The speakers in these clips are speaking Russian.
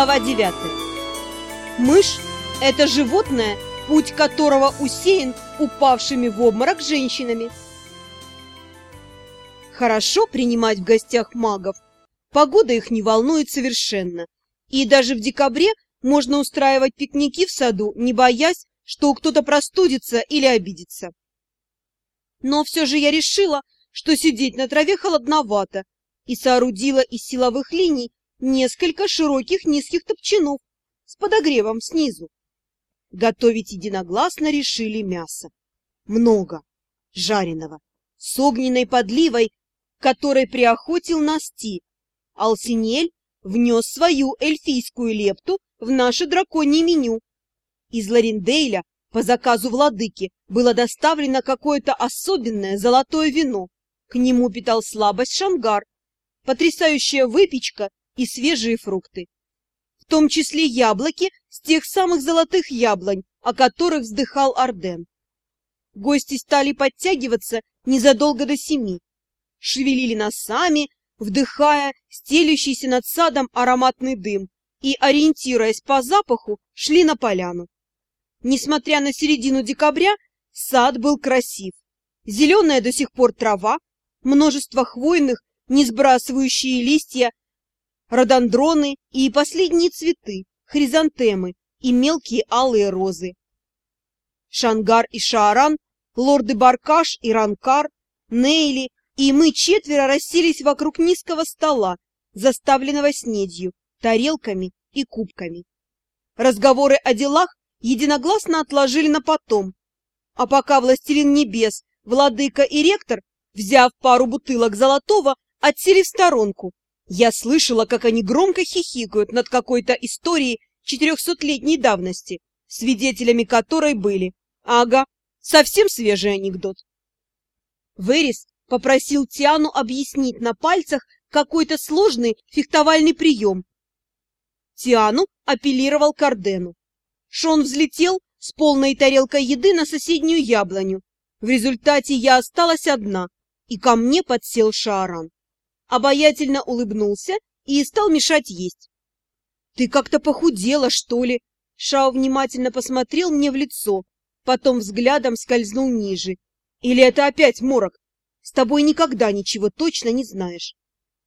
Глава 9. Мышь – это животное, путь которого усеян упавшими в обморок женщинами. Хорошо принимать в гостях магов. Погода их не волнует совершенно. И даже в декабре можно устраивать пикники в саду, не боясь, что кто-то простудится или обидится. Но все же я решила, что сидеть на траве холодновато, и соорудила из силовых линий несколько широких низких топчанов с подогревом снизу. Готовить единогласно решили мясо. Много. Жареного. С огненной подливой, которой приохотил Насти. Алсинель внес свою эльфийскую лепту в наше драконье меню. Из Ларендейля по заказу владыки было доставлено какое-то особенное золотое вино. К нему питал слабость Шангар. Потрясающая выпечка и свежие фрукты. В том числе яблоки с тех самых золотых яблонь, о которых вздыхал Арден. Гости стали подтягиваться незадолго до семи. Шевелили носами, вдыхая стелющийся над садом ароматный дым и, ориентируясь по запаху, шли на поляну. Несмотря на середину декабря, сад был красив. Зеленая до сих пор трава, множество хвойных, не сбрасывающие листья рододендроны и последние цветы, хризантемы и мелкие алые розы. Шангар и Шааран, лорды Баркаш и Ранкар, Нейли и мы четверо расселись вокруг низкого стола, заставленного снедью, тарелками и кубками. Разговоры о делах единогласно отложили на потом, а пока властелин небес, владыка и ректор, взяв пару бутылок золотого, отсели в сторонку я слышала, как они громко хихикают над какой-то историей четырехсотлетней давности, свидетелями которой были. Ага, совсем свежий анекдот. Верис попросил Тиану объяснить на пальцах какой-то сложный фехтовальный прием. Тиану апеллировал к Ордену. Шон взлетел с полной тарелкой еды на соседнюю яблоню. В результате я осталась одна, и ко мне подсел Шааран обаятельно улыбнулся и стал мешать есть. «Ты как-то похудела, что ли?» Шао внимательно посмотрел мне в лицо, потом взглядом скользнул ниже. «Или это опять морок? С тобой никогда ничего точно не знаешь».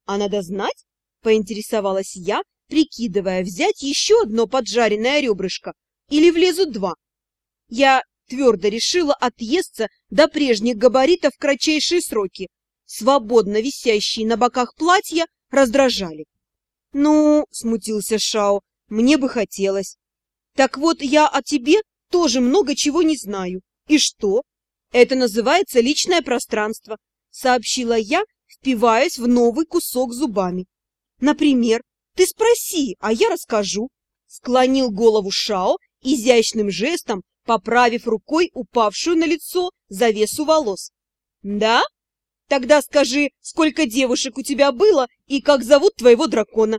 «А надо знать?» — поинтересовалась я, прикидывая, взять еще одно поджаренное ребрышко или влезут два. Я твердо решила отъесться до прежних габаритов в кратчайшие сроки, свободно висящие на боках платья, раздражали. «Ну, — смутился Шао, — мне бы хотелось. Так вот, я о тебе тоже много чего не знаю. И что? Это называется личное пространство, — сообщила я, впиваясь в новый кусок зубами. Например, ты спроси, а я расскажу. Склонил голову Шао, изящным жестом поправив рукой упавшую на лицо завесу волос. «Да?» Тогда скажи, сколько девушек у тебя было и как зовут твоего дракона.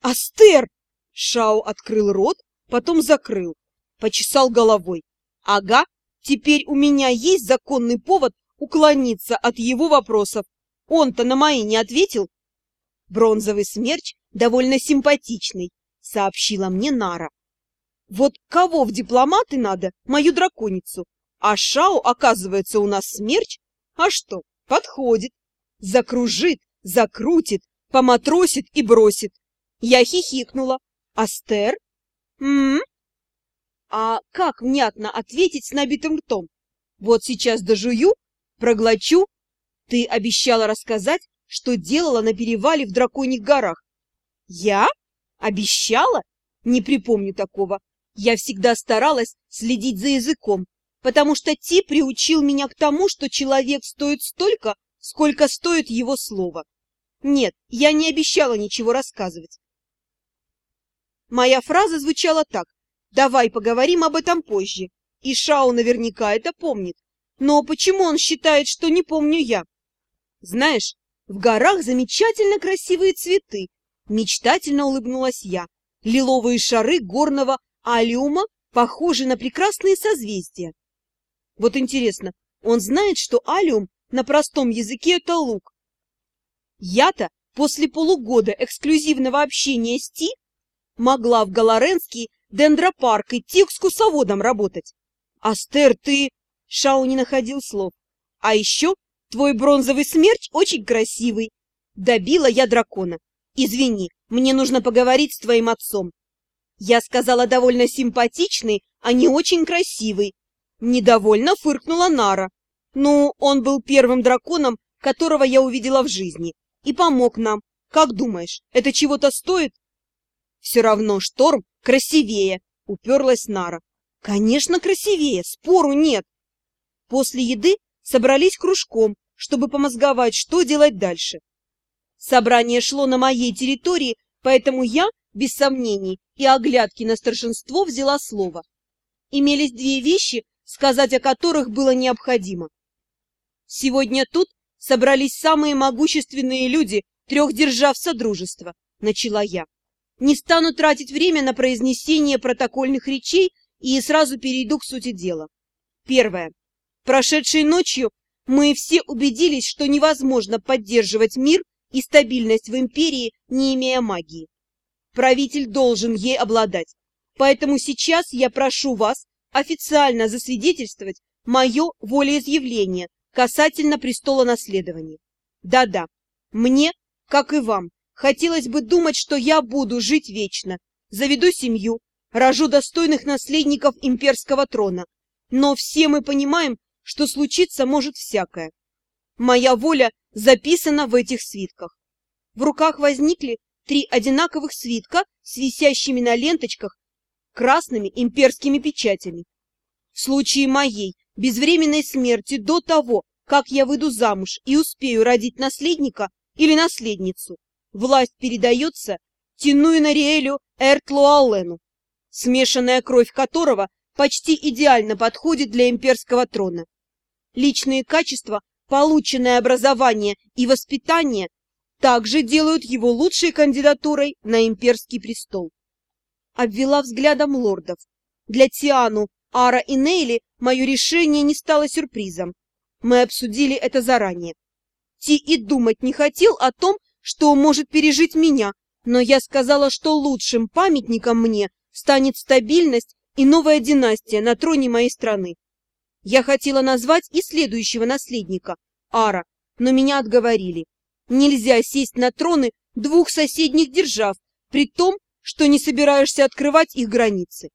Астер! Шао открыл рот, потом закрыл, почесал головой. Ага, теперь у меня есть законный повод уклониться от его вопросов. Он-то на мои не ответил. Бронзовый смерч довольно симпатичный, сообщила мне Нара. Вот кого в дипломаты надо? Мою драконицу. А Шао, оказывается, у нас смерч? А что, Подходит. Закружит, закрутит, поматросит и бросит. Я хихикнула. Астер? М, А как внятно ответить с набитым ртом? Вот сейчас дожую, проглочу. Ты обещала рассказать, что делала на перевале в Драконьих горах. Я? Обещала? Не припомню такого. Я всегда старалась следить за языком, потому что Ти приучил меня к тому, что человек стоит столько, сколько стоит его слово. Нет, я не обещала ничего рассказывать. Моя фраза звучала так. «Давай поговорим об этом позже». И Шау наверняка это помнит. Но почему он считает, что не помню я? Знаешь, в горах замечательно красивые цветы. Мечтательно улыбнулась я. Лиловые шары горного алиума похожи на прекрасные созвездия. Вот интересно, он знает, что алиум на простом языке это лук? Я-то после полугода эксклюзивного общения с Ти могла в Галаренский дендропарк идти экскурсоводом работать. Астер, ты... Шау не находил слов. А еще твой бронзовый смерч очень красивый. Добила я дракона. Извини, мне нужно поговорить с твоим отцом. Я сказала довольно симпатичный, а не очень красивый. Недовольно фыркнула Нара. Ну, он был первым драконом, которого я увидела в жизни, и помог нам. Как думаешь, это чего-то стоит? Все равно шторм красивее, уперлась Нара. Конечно, красивее, спору нет. После еды собрались кружком, чтобы помозговать, что делать дальше. Собрание шло на моей территории, поэтому я, без сомнений и оглядки на старшинство, взяла слово. Имелись две вещи, сказать о которых было необходимо. Сегодня тут собрались самые могущественные люди трех держав Содружества, начала я. Не стану тратить время на произнесение протокольных речей и сразу перейду к сути дела. Первое. Прошедшей ночью мы все убедились, что невозможно поддерживать мир и стабильность в империи, не имея магии. Правитель должен ей обладать. Поэтому сейчас я прошу вас официально засвидетельствовать мое волеизъявление касательно престола наследования. Да-да, мне, как и вам, хотелось бы думать, что я буду жить вечно, заведу семью, рожу достойных наследников имперского трона. Но все мы понимаем, что случиться может всякое. Моя воля записана в этих свитках. В руках возникли три одинаковых свитка с висящими на ленточках красными имперскими печатями. В случае моей безвременной смерти до того, как я выйду замуж и успею родить наследника или наследницу, власть передается Тинуи Нариэлю Эртлуаллену, смешанная кровь которого почти идеально подходит для имперского трона. Личные качества, полученное образование и воспитание также делают его лучшей кандидатурой на имперский престол. Обвела взглядом лордов. Для Тиану, Ара и Нейли мое решение не стало сюрпризом. Мы обсудили это заранее. Ти и думать не хотел о том, что может пережить меня, но я сказала, что лучшим памятником мне станет стабильность и новая династия на троне моей страны. Я хотела назвать и следующего наследника, Ара, но меня отговорили. Нельзя сесть на троны двух соседних держав, при том, что не собираешься открывать их границы.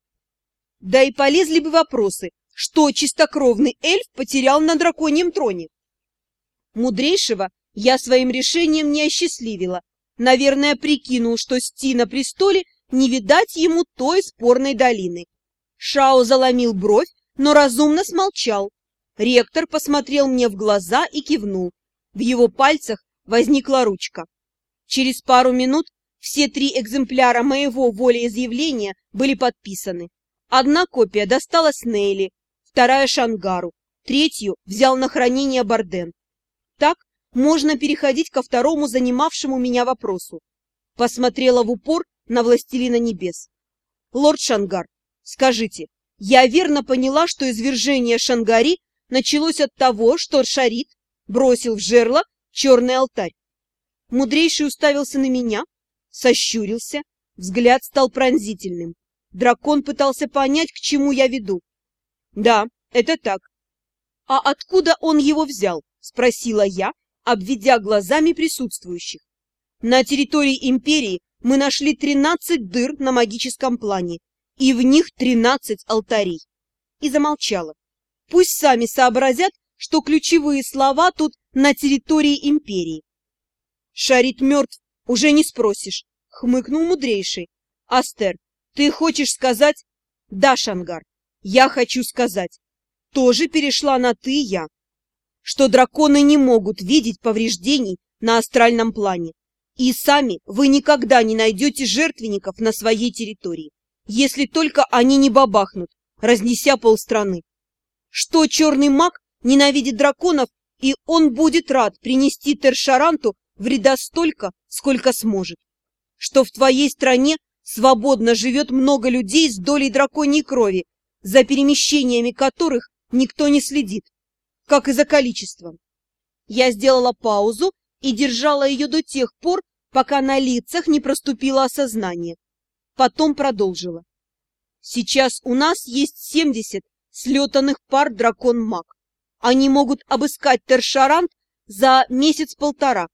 Да и полезли бы вопросы, что чистокровный эльф потерял на драконьем троне. Мудрейшего я своим решением не осчастливила. Наверное, прикинул, что Сти на престоле не видать ему той спорной долины. Шао заломил бровь, но разумно смолчал. Ректор посмотрел мне в глаза и кивнул. В его пальцах возникла ручка. Через пару минут все три экземпляра моего волеизъявления были подписаны. Одна копия досталась Нейли, вторая Шангару, третью взял на хранение Барден. Так можно переходить ко второму занимавшему меня вопросу. Посмотрела в упор на Властелина Небес. Лорд Шангар, скажите, я верно поняла, что извержение Шангари началось от того, что Шарит бросил в жерло черный алтарь. Мудрейший уставился на меня, сощурился, взгляд стал пронзительным. Дракон пытался понять, к чему я веду. Да, это так. А откуда он его взял? Спросила я, обведя глазами присутствующих. На территории империи мы нашли тринадцать дыр на магическом плане, и в них тринадцать алтарей. И замолчала. Пусть сами сообразят, что ключевые слова тут на территории империи. Шарит мертв, уже не спросишь, хмыкнул мудрейший. Астер, ты хочешь сказать? Да, Шангар, я хочу сказать. Тоже перешла на «ты» я. Что драконы не могут видеть повреждений на астральном плане. И сами вы никогда не найдете жертвенников на своей территории, если только они не бабахнут, разнеся полстраны. Что черный маг ненавидит драконов и он будет рад принести Тершаранту вреда столько, сколько сможет. Что в твоей стране свободно живет много людей с долей драконьей крови, за перемещениями которых никто не следит, как и за количеством. Я сделала паузу и держала ее до тех пор, пока на лицах не проступило осознание. потом продолжила. Сейчас у нас есть семьдесят слетанных пар дракон-маг. Они могут обыскать Тершарант за месяц-полтора.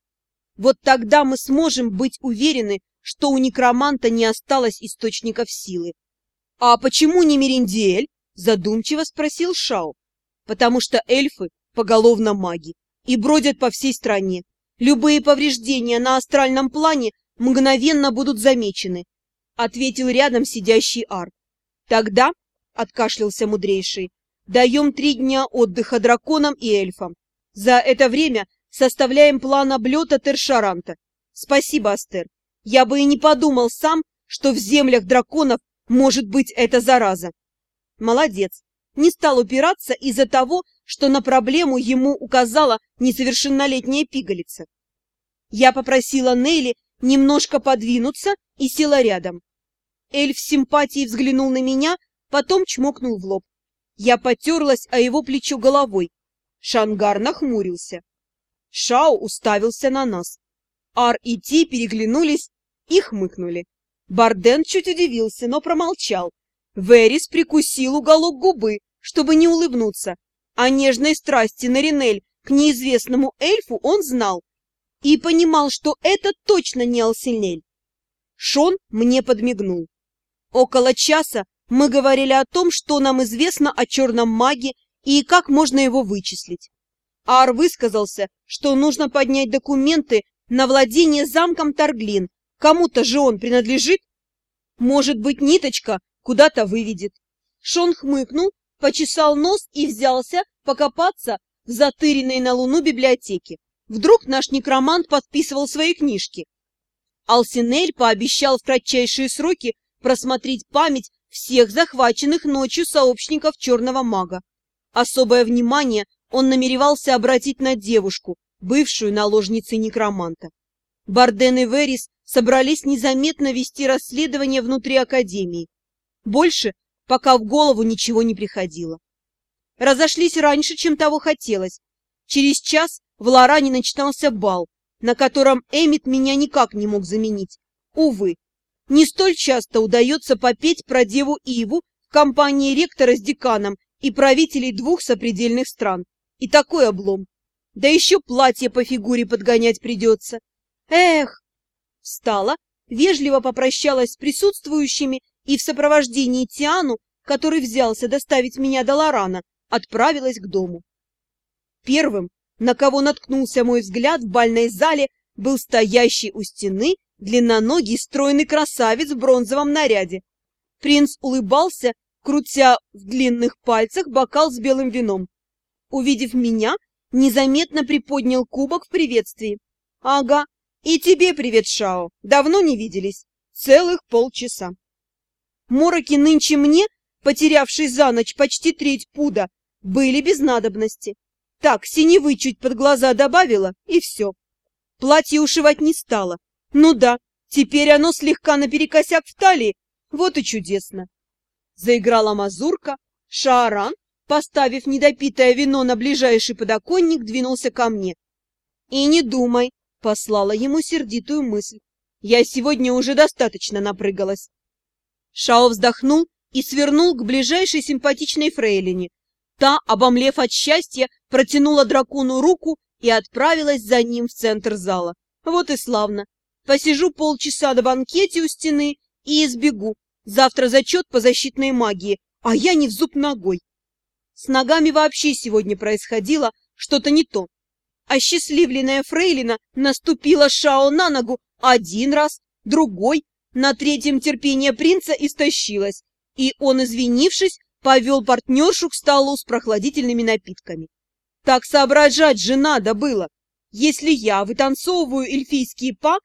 Вот тогда мы сможем быть уверены, что у некроманта не осталось источников силы. — А почему не Мериндель? — задумчиво спросил Шао. — Потому что эльфы поголовно маги и бродят по всей стране. Любые повреждения на астральном плане мгновенно будут замечены, — ответил рядом сидящий Ар. — Тогда, — откашлялся мудрейший, — даем три дня отдыха драконам и эльфам. За это время составляем план облета Тершаранта. Спасибо, Астер. Я бы и не подумал сам, что в землях драконов может быть эта зараза. Молодец. Не стал упираться из-за того, что на проблему ему указала несовершеннолетняя пигалица. Я попросила Нейли немножко подвинуться и села рядом. Эльф с симпатией взглянул на меня, потом чмокнул в лоб. Я потерлась о его плечо головой. Шангар нахмурился. Шао уставился на нас. Ар и Ти переглянулись и хмыкнули. Барден чуть удивился, но промолчал. Верис прикусил уголок губы, чтобы не улыбнуться. О нежной страсти Наринель к неизвестному эльфу он знал и понимал, что это точно не Алсинель. Шон мне подмигнул. Около часа мы говорили о том, что нам известно о черном маге и как можно его вычислить. Ар высказался, что нужно поднять документы на владение замком Торглин. Кому-то же он принадлежит. Может быть, ниточка куда-то выведет. Шон хмыкнул, почесал нос и взялся покопаться в затыренной на луну библиотеке. Вдруг наш некромант подписывал свои книжки. Алсинель пообещал в кратчайшие сроки просмотреть память всех захваченных ночью сообщников черного мага. Особое внимание он намеревался обратить на девушку, бывшую наложницей некроманта. Барден и Верис собрались незаметно вести расследование внутри Академии. Больше пока в голову ничего не приходило. Разошлись раньше, чем того хотелось. Через час в Лоране начинался бал, на котором Эмит меня никак не мог заменить. Увы, не столь часто удается попеть про деву Иву в компании ректора с деканом и правителей двух сопредельных стран. И такой облом. Да еще платье по фигуре подгонять придется. Эх! Встала, вежливо попрощалась с присутствующими и в сопровождении Тиану, который взялся доставить меня до Лорана, отправилась к дому. Первым, на кого наткнулся мой взгляд в бальной зале, был стоящий у стены длинноногий стройный красавец в бронзовом наряде. Принц улыбался, крутя в длинных пальцах бокал с белым вином увидев меня, незаметно приподнял кубок в приветствии. Ага, и тебе привет, Шао. Давно не виделись. Целых полчаса. Мороки нынче мне, потерявший за ночь почти треть пуда, были без надобности. Так, синевы чуть под глаза добавила, и все. Платье ушивать не стала. Ну да, теперь оно слегка наперекосяк в талии, вот и чудесно. Заиграла мазурка, Шааран поставив недопитое вино на ближайший подоконник, двинулся ко мне. «И не думай», — послала ему сердитую мысль. «Я сегодня уже достаточно напрыгалась». Шао вздохнул и свернул к ближайшей симпатичной фрейлине. Та, обомлев от счастья, протянула дракону руку и отправилась за ним в центр зала. Вот и славно. Посижу полчаса на банкете у стены и избегу. Завтра зачет по защитной магии, а я не в зуб ногой. С ногами вообще сегодня происходило что-то не то. Осчастливленная фрейлина наступила Шао на ногу один раз, другой, на третьем терпение принца истощилось, и он, извинившись, повел партнершу к столу с прохладительными напитками. Так соображать же надо было. Если я вытанцовываю эльфийские па,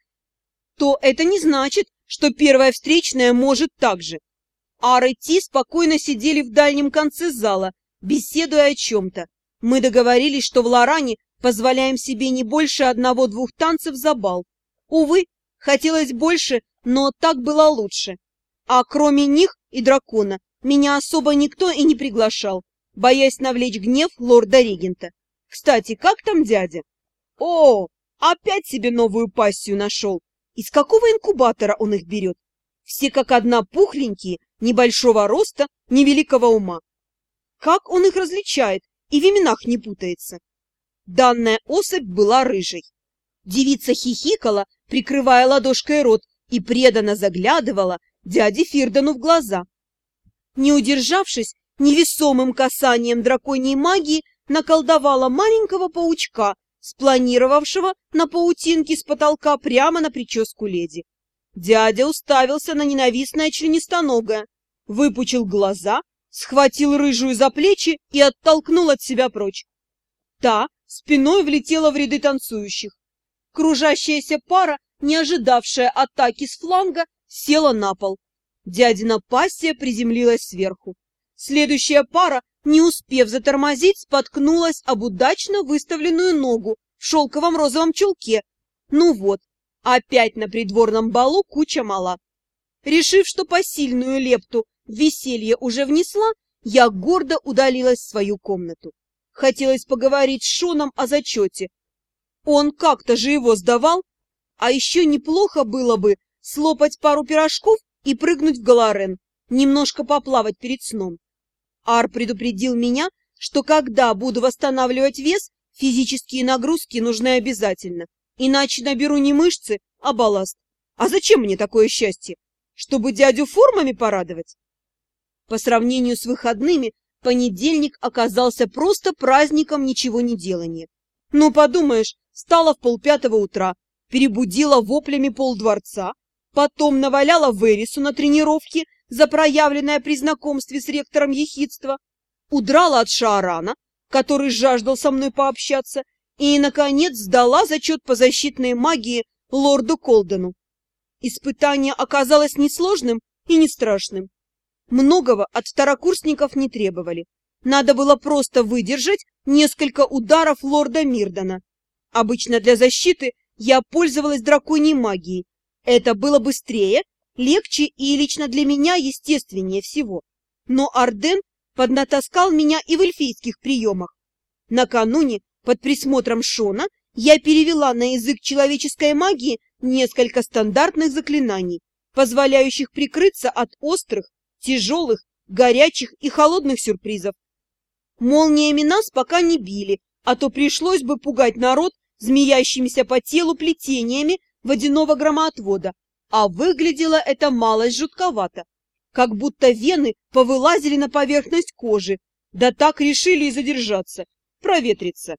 то это не значит, что первая встречная может так же. Ар Ти спокойно сидели в дальнем конце зала, беседуя о чем-то. Мы договорились, что в Лоране позволяем себе не больше одного-двух танцев за бал. Увы, хотелось больше, но так было лучше. А кроме них и дракона, меня особо никто и не приглашал, боясь навлечь гнев лорда-регента. Кстати, как там дядя? О, опять себе новую пассию нашел. Из какого инкубатора он их берет? Все как одна пухленькие, небольшого роста, невеликого ума. Как он их различает и в именах не путается? Данная особь была рыжей. Девица хихикала, прикрывая ладошкой рот, и преданно заглядывала дяде Фирдану в глаза. Не удержавшись, невесомым касанием драконьей магии наколдовала маленького паучка, спланировавшего на паутинке с потолка прямо на прическу леди. Дядя уставился на ненавистное членистоногое, выпучил глаза, схватил рыжую за плечи и оттолкнул от себя прочь. Та спиной влетела в ряды танцующих. Кружащаяся пара, не ожидавшая атаки с фланга, села на пол. Дядина пассия приземлилась сверху. Следующая пара, не успев затормозить, споткнулась об удачно выставленную ногу в шелковом розовом чулке. Ну вот, опять на придворном балу куча мала. Решив, что посильную лепту веселье уже внесла, я гордо удалилась в свою комнату. Хотелось поговорить с Шоном о зачете. Он как-то же его сдавал, а еще неплохо было бы слопать пару пирожков и прыгнуть в Галарен, немножко поплавать перед сном. Ар предупредил меня, что когда буду восстанавливать вес, физические нагрузки нужны обязательно, иначе наберу не мышцы, а балласт. А зачем мне такое счастье? Чтобы дядю формами порадовать? По сравнению с выходными, понедельник оказался просто праздником ничего не делания. Ну, подумаешь, встала в полпятого утра, перебудила воплями полдворца, потом наваляла Верису на тренировке за проявленное при знакомстве с ректором ехидства, удрала от Шаарана, который жаждал со мной пообщаться, и, наконец, сдала зачет по защитной магии лорду Колдену. Испытание оказалось несложным и не страшным. Многого от второкурсников не требовали. Надо было просто выдержать несколько ударов лорда Мирдона. Обычно для защиты я пользовалась драконьей магией. Это было быстрее легче и лично для меня естественнее всего. Но Арден поднатаскал меня и в эльфийских приемах. Накануне, под присмотром Шона, я перевела на язык человеческой магии несколько стандартных заклинаний, позволяющих прикрыться от острых, тяжелых, горячих и холодных сюрпризов. Молниями нас пока не били, а то пришлось бы пугать народ змеящимися по телу плетениями водяного громоотвода, а выглядело это малость жутковато, как будто вены повылазили на поверхность кожи, да так решили и задержаться, проветриться.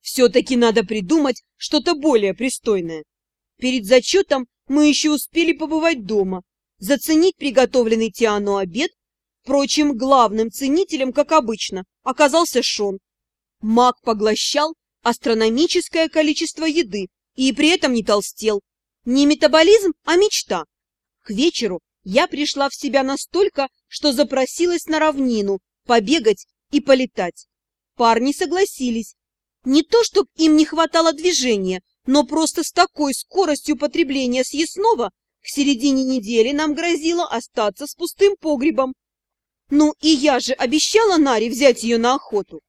Все-таки надо придумать что-то более пристойное. Перед зачетом мы еще успели побывать дома, заценить приготовленный Тиану обед. Впрочем, главным ценителем, как обычно, оказался Шон. Маг поглощал астрономическое количество еды и при этом не толстел, не метаболизм, а мечта. К вечеру я пришла в себя настолько, что запросилась на равнину побегать и полетать. Парни согласились. Не то, чтобы им не хватало движения, но просто с такой скоростью потребления съестного к середине недели нам грозило остаться с пустым погребом. Ну и я же обещала Наре взять ее на охоту.